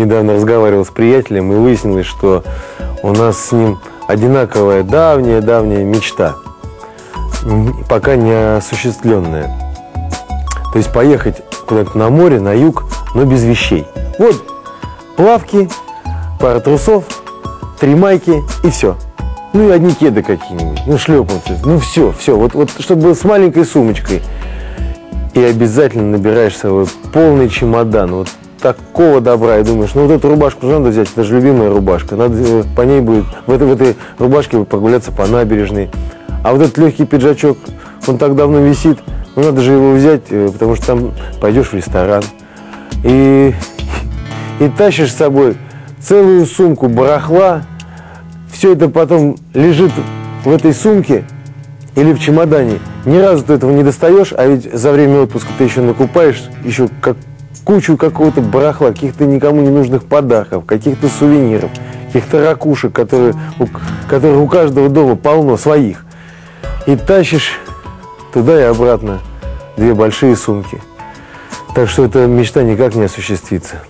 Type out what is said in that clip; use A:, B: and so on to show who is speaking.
A: недавно разговаривал с приятелем, и выяснилось, что у нас с ним одинаковая давняя-давняя мечта, пока не осуществленная. То есть поехать куда-то на море, на юг, но без вещей. Вот плавки, пара трусов, три майки и все. Ну и одни кеды какие-нибудь, ну шлепанцы, ну все, все. Вот, вот чтобы с маленькой сумочкой. И обязательно набираешь с собой полный чемодан. Вот такого добра, и думаешь, ну вот эту рубашку же надо взять, это же любимая рубашка. Надо э, по ней будет, в этой, в этой рубашке прогуляться по набережной. А вот этот легкий пиджачок, он так давно висит, ну надо же его взять, э, потому что там пойдешь в ресторан. И, и тащишь с собой целую сумку барахла, все это потом лежит в этой сумке или в чемодане. Ни разу ты этого не достаешь, а ведь за время отпуска ты еще накупаешь еще как кучу какого-то барахла, каких-то никому не нужных подарков, каких-то сувениров, каких-то ракушек, которые, у, которые у каждого дома полно своих. И тащишь туда и обратно две большие сумки. Так что эта мечта никак не осуществится.